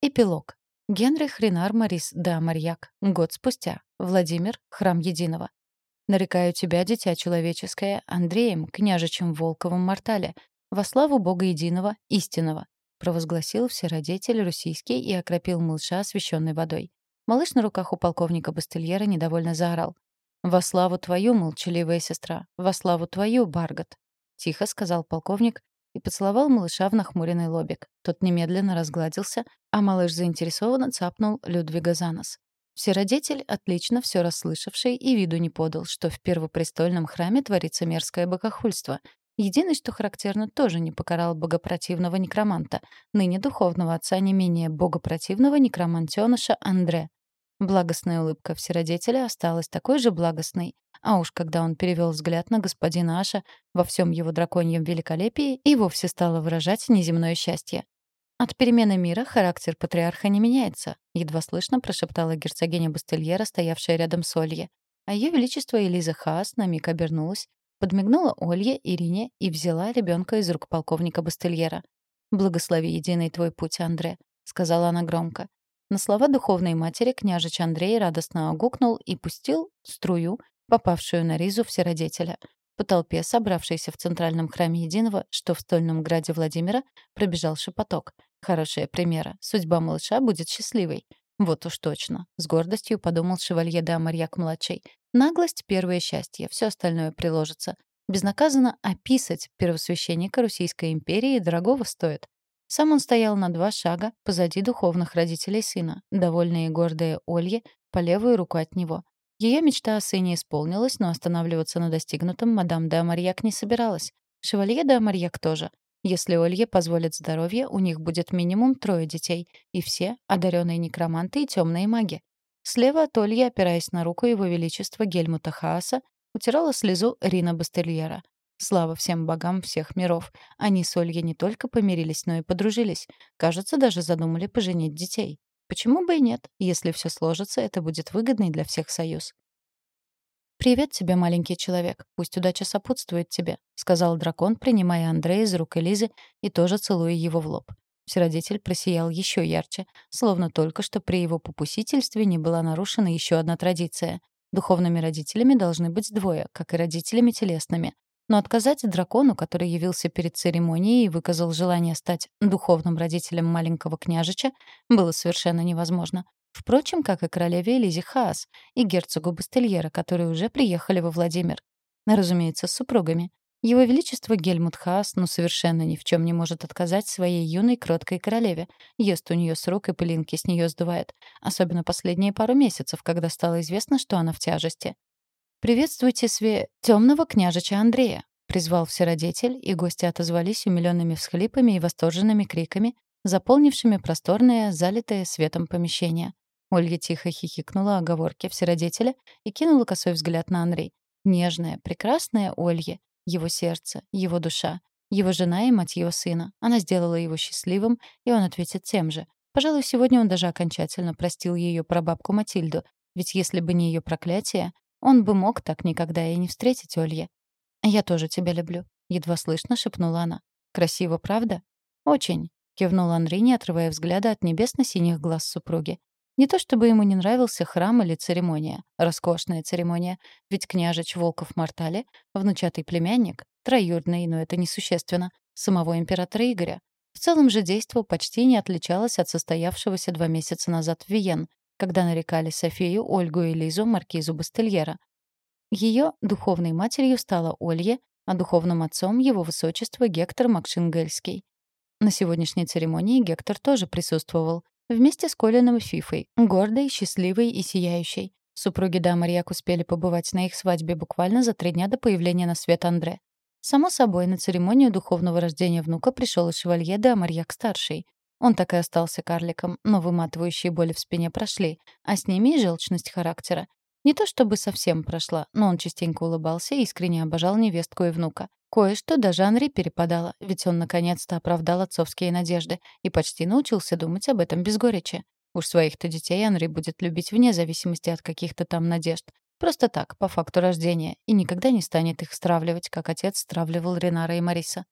Эпилог. Генрих Ренар Марис да Марьяк. Год спустя. Владимир. Храм Единого. Нарекаю тебя, дитя человеческое, Андреем, княжичем Волковым Мортале, во славу Бога Единого, истинного, провозгласил всеродетель Русийский и окропил малыша освященной водой. Малыш на руках у полковника Бастельера недовольно заорал. «Во славу твою, молчаливая сестра! Во славу твою, Баргот!» — тихо сказал полковник и поцеловал малыша в нахмуренный лобик. Тот немедленно разгладился, а малыш заинтересованно цапнул Людвига за нос. Всеродетель, отлично все расслышавший, и виду не подал, что в первопрестольном храме творится мерзкое богохульство. Единый, что характерно, тоже не покарал богопротивного некроманта, ныне духовного отца не менее богопротивного некромантёныша Андре. Благостная улыбка всеродетеля осталась такой же благостной, а уж когда он перевел взгляд на господина Аша во всем его драконьем великолепии и вовсе стало выражать неземное счастье. «От перемены мира характер патриарха не меняется», — едва слышно прошептала герцогиня Бастельера, стоявшая рядом с Олье. А ее величество Элиза Хаас на миг обернулась, подмигнула Олье, Ирине и взяла ребенка из рук полковника Бастельера. «Благослови единый твой путь, Андре», — сказала она громко. На слова духовной матери княжич Андрей радостно огукнул и пустил струю, попавшую на ризу всеродетеля. По толпе, собравшейся в центральном храме Единого, что в стольном граде Владимира, пробежал шепоток. Хорошая примера. Судьба малыша будет счастливой. Вот уж точно. С гордостью подумал шевалье де Амарьяк-младший. Наглость — первое счастье, все остальное приложится. Безнаказанно описать первосвященника Российской империи дорогого стоит. Сам он стоял на два шага позади духовных родителей сына, довольная и гордая Олье по левую руку от него. Ее мечта о сыне исполнилась, но останавливаться на достигнутом мадам де Амарьяк не собиралась. Шевалье де Амарьяк тоже. Если Олье позволит здоровье, у них будет минимум трое детей, и все — одаренные некроманты и темные маги. Слева от Ольи, опираясь на руку его величества Гельмута Хааса, утирала слезу Рина Бастельера. Слава всем богам всех миров. Они с Ольгой не только помирились, но и подружились. Кажется, даже задумали поженить детей. Почему бы и нет? Если все сложится, это будет выгодный для всех союз. «Привет тебе, маленький человек. Пусть удача сопутствует тебе», — сказал дракон, принимая Андрея из рук Элизы и тоже целуя его в лоб. Всеродитель просиял еще ярче, словно только что при его попусительстве не была нарушена еще одна традиция. Духовными родителями должны быть двое, как и родителями телесными. Но отказать дракону, который явился перед церемонией и выказал желание стать духовным родителем маленького княжича, было совершенно невозможно. Впрочем, как и королеве Элизе Хаас и герцогу Бастельера, которые уже приехали во Владимир. Разумеется, с супругами. Его Величество Гельмут Хаас ну совершенно ни в чем не может отказать своей юной кроткой королеве. Ест у нее с и пылинки с нее сдувает. Особенно последние пару месяцев, когда стало известно, что она в тяжести. «Приветствуйте све темного княжича Андрея», — призвал всеродетель, и гости отозвались умилёнными всхлипами и восторженными криками, заполнившими просторное, залитое светом помещение. Ольга тихо хихикнула оговорке всеродетеля и кинула косой взгляд на Андрей. Нежная, прекрасная Ольга, его сердце, его душа, его жена и мать его сына. Она сделала его счастливым, и он ответит тем же. Пожалуй, сегодня он даже окончательно простил ее прабабку Матильду, ведь если бы не ее проклятие, он бы мог так никогда и не встретить Олье. «Я тоже тебя люблю», — едва слышно шепнула она. «Красиво, правда?» «Очень», — кивнул Андрей, не отрывая взгляда от небесно-синих глаз супруги. Не то чтобы ему не нравился храм или церемония, роскошная церемония, ведь княжич Волков Мартале, внучатый племянник, троюродный, но это несущественно, самого императора Игоря. В целом же действо почти не отличалось от состоявшегося два месяца назад в Виен, когда нарекали Софию, Ольгу и Лизу маркизу Бастельера. Ее духовной матерью стала Олья, а духовным отцом — его высочество Гектор Макшингельский. На сегодняшней церемонии Гектор тоже присутствовал, вместе с Колином и Фифой, гордой, счастливой и сияющей. Супруги да Марьяк успели побывать на их свадьбе буквально за три дня до появления на свет Андре. Само собой, на церемонию духовного рождения внука пришел и шевалье де Амарьяк-старший. Он так и остался карликом, но выматывающие боли в спине прошли, а с ними и желчность характера. Не то чтобы совсем прошла, но он частенько улыбался и искренне обожал невестку и внука. Кое-что даже Анри перепадало, ведь он наконец-то оправдал отцовские надежды и почти научился думать об этом без горечи. Уж своих-то детей Анри будет любить вне зависимости от каких-то там надежд. Просто так, по факту рождения, и никогда не станет их стравливать, как отец стравливал Ренара и Мариса.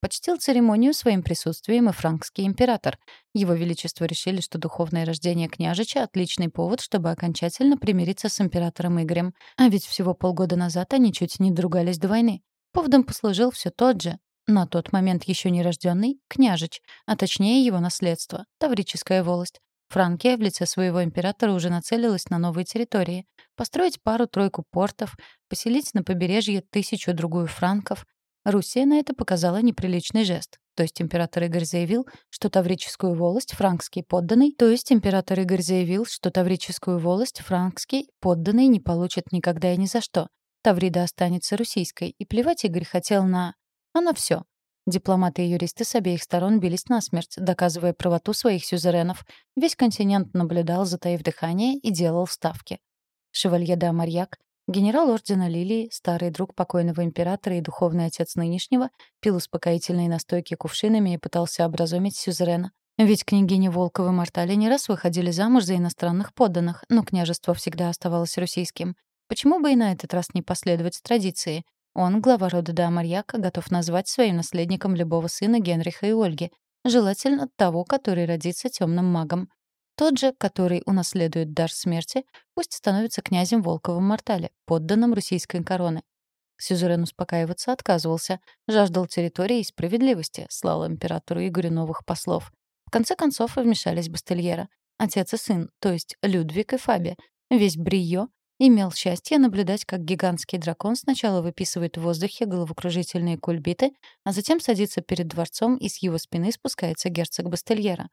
Почтил церемонию своим присутствием и франкский император. Его Величество решили, что духовное рождение княжича — отличный повод, чтобы окончательно примириться с императором Игорем. А ведь всего полгода назад они чуть не другались до войны. Поводом послужил все тот же, на тот момент еще не рожденный, княжич, а точнее его наследство — Таврическая волость. Франкия в лице своего императора уже нацелилась на новые территории. Построить пару-тройку портов, поселить на побережье тысячу-другую франков. Руссия на это показала неприличный жест. То есть император Игорь заявил, что Таврическую волость франкский подданный, то есть император Игорь заявил, что Таврическую волость франкский подданный не получит никогда и ни за что. Таврида останется российской, и плевать Игорь хотел на... А на все. Дипломаты и юристы с обеих сторон бились насмерть, доказывая правоту своих сюзеренов. Весь континент наблюдал, затаив дыхание, и делал ставки. Шевалье де Амарьяк, генерал ордена Лилии, старый друг покойного императора и духовный отец нынешнего, пил успокоительные настойки кувшинами и пытался образумить сюзерена. Ведь княгини Волковы Мартали не раз выходили замуж за иностранных подданных, но княжество всегда оставалось российским. Почему бы и на этот раз не последовать традиции? Он, глава рода Дамарьяка, готов назвать своим наследником любого сына Генриха и Ольги, желательно того, который родится темным магом. Тот же, который унаследует дар смерти, пусть становится князем Волковым Мортале, подданным российской короны. Сюзерен успокаиваться отказывался, жаждал территории и справедливости, слал императору Игорю новых послов. В конце концов вмешались Бастельера, отец и сын, то есть Людвиг и Фаби, весь Брио имел счастье наблюдать, как гигантский дракон сначала выписывает в воздухе головокружительные кульбиты, а затем садится перед дворцом, и с его спины спускается герцог Бастельера.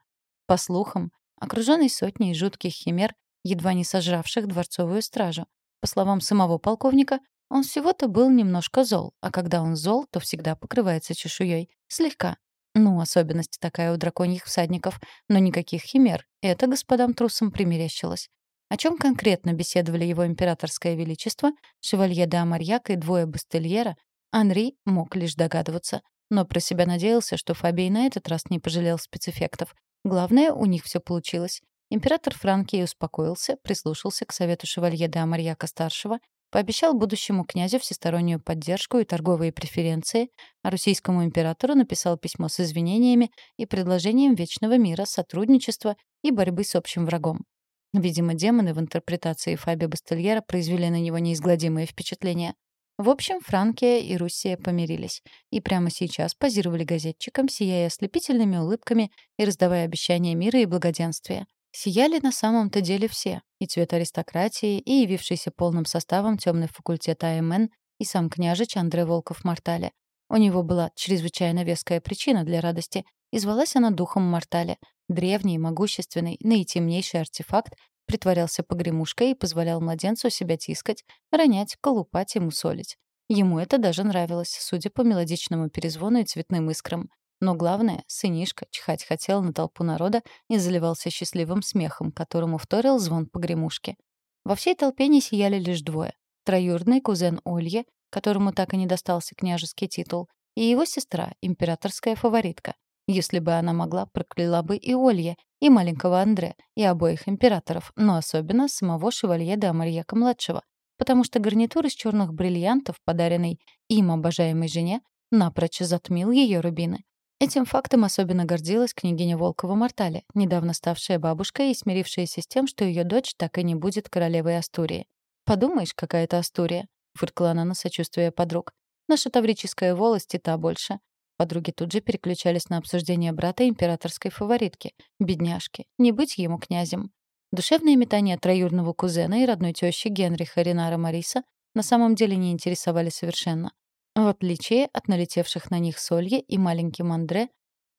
По слухам, окруженный сотней жутких химер, едва не сожравших дворцовую стражу. По словам самого полковника, он всего-то был немножко зол, а когда он зол, то всегда покрывается чешуей. Слегка. Ну, особенность такая у драконьих всадников. Но никаких химер. Это господам трусам примерещилось. О чем конкретно беседовали его императорское величество, шевалье де Амарьяк и двое бастельера, Анри мог лишь догадываться, но про себя надеялся, что Фабий на этот раз не пожалел спецэффектов. Главное, у них все получилось. Император Франкии успокоился, прислушался к совету шевалье де Амарьяка-старшего, пообещал будущему князю всестороннюю поддержку и торговые преференции, а российскому императору написал письмо с извинениями и предложением вечного мира, сотрудничества и борьбы с общим врагом. Видимо, демоны в интерпретации Фаби Бастельера произвели на него неизгладимое впечатление. В общем, Франкия и Руссия помирились. И прямо сейчас позировали газетчикам, сияя ослепительными улыбками и раздавая обещания мира и благоденствия. Сияли на самом-то деле все. И цвет аристократии, и явившийся полным составом темный факультет АМН, и сам княжич Андрей Волков-Мартале. У него была чрезвычайно веская причина для радости, и звалась она духом Мартале. Древний, могущественный, наитемнейший артефакт притворялся погремушкой и позволял младенцу себя тискать, ронять, колупать и мусолить. Ему это даже нравилось, судя по мелодичному перезвону и цветным искрам. Но главное, сынишка чихать хотел на толпу народа и заливался счастливым смехом, которому вторил звон погремушки. Во всей толпе не сияли лишь двое. Троюродный кузен Олье, которому так и не достался княжеский титул, и его сестра, императорская фаворитка. Если бы она могла, прокляла бы и Олье, и маленького Андре, и обоих императоров, но особенно самого шевалье де Амарьяка-младшего, потому что гарнитур из черных бриллиантов, подаренный им обожаемой жене, напрочь затмил ее рубины. Этим фактом особенно гордилась княгиня Волкова-Мортале, недавно ставшая бабушкой и смирившаяся с тем, что ее дочь так и не будет королевой Астурии. «Подумаешь, какая-то Астурия», — фыркала она на сочувствие подруг. «Наша таврическая волость и та больше. Подруги тут же переключались на обсуждение брата императорской фаворитки, бедняжки, не быть ему князем. Душевные метания троюрного кузена и родной тещи Генриха Ренара Мариса на самом деле не интересовали совершенно. В отличие от налетевших на них Солье и маленьким Андре,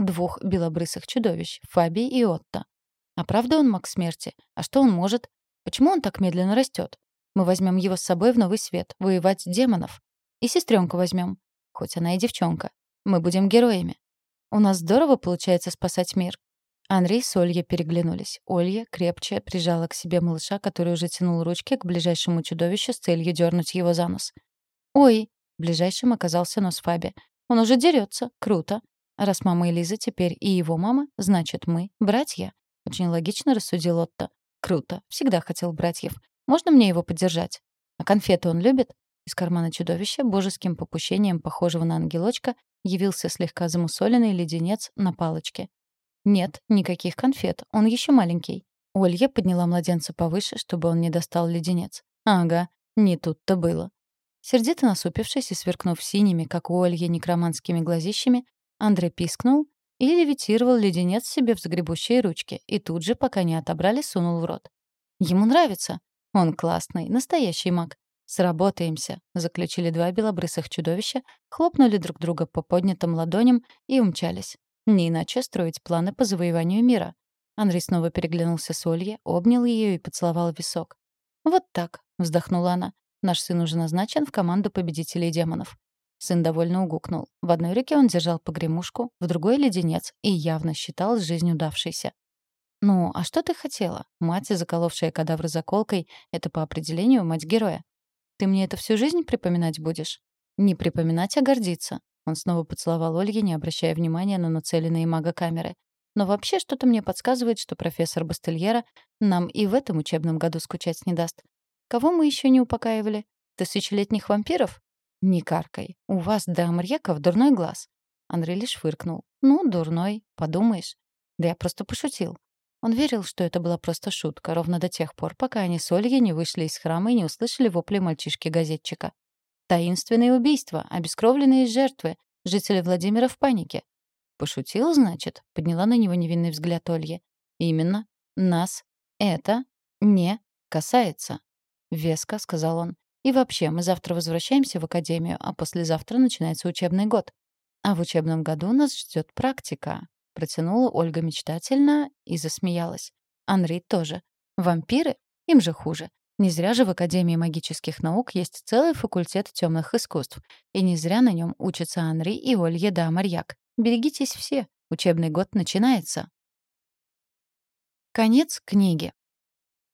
двух белобрысых чудовищ, Фаби и Отто. А правда он маг смерти? А что он может? Почему он так медленно растет? Мы возьмем его с собой в новый свет, воевать демонов. И сестренку возьмем, хоть она и девчонка. Мы будем героями. У нас здорово получается спасать мир». Андрей с Ольей переглянулись. Олья крепче прижала к себе малыша, который уже тянул ручки к ближайшему чудовищу с целью дернуть его за нос. «Ой!» — ближайшим оказался нос Фаби. «Он уже дерется. Круто. Раз мама и Лиза теперь и его мама, значит, мы — братья». Очень логично рассудил Отто. «Круто. Всегда хотел братьев. Можно мне его поддержать? А конфеты он любит?» Из кармана чудовища, божеским попущением похожего на ангелочка, Явился слегка замусоленный леденец на палочке. «Нет, никаких конфет, он еще маленький». Олья подняла младенца повыше, чтобы он не достал леденец. «Ага, не тут-то было». Сердито насупившись и сверкнув синими, как у Ольги, некроманскими глазищами, Андрей пискнул и левитировал леденец себе в загребущие ручки и тут же, пока не отобрали, сунул в рот. Ему нравится. Он классный, настоящий маг. «Сработаемся», — заключили два белобрысых чудовища, хлопнули друг друга по поднятым ладоням и умчались. Не иначе строить планы по завоеванию мира. Андрей снова переглянулся с Ольей, обнял ее и поцеловал висок. «Вот так», — вздохнула она. «Наш сын уже назначен в команду победителей демонов». Сын довольно угукнул. В одной руке он держал погремушку, в другой — леденец, и явно считал жизнь удавшейся. «Ну, а что ты хотела? Мать, заколовшая кадавр заколкой, — это по определению мать героя. Ты мне это всю жизнь припоминать будешь?» «Не припоминать, а гордиться». Он снова поцеловал Ольги, не обращая внимания на нацеленные мага-камеры. «Но вообще что-то мне подсказывает, что профессор Бастельера нам и в этом учебном году скучать не даст. Кого мы еще не упокаивали? Тысячелетних вампиров? Не каркай. У вас, да, Марьяков, дурной глаз». Андрей лишь фыркнул. «Ну, дурной, подумаешь. Да я просто пошутил. Он верил, что это была просто шутка, ровно до тех пор, пока они с Ольгой не вышли из храма и не услышали вопли мальчишки-газетчика. Таинственные убийства, обескровленные жертвы, жители Владимира в панике. «Пошутил, значит?» — подняла на него невинный взгляд Ольги. «Именно. Нас это не касается», — веско сказал он. «И вообще, мы завтра возвращаемся в академию, а послезавтра начинается учебный год. А в учебном году нас ждет практика. Протянула Ольга мечтательно и засмеялась. Анри тоже. Вампиры? Им же хуже. Не зря же в Академии магических наук есть целый факультет темных искусств. И не зря на нем учатся Анри и Олье да Марьяк. Берегитесь все. Учебный год начинается. Конец книги.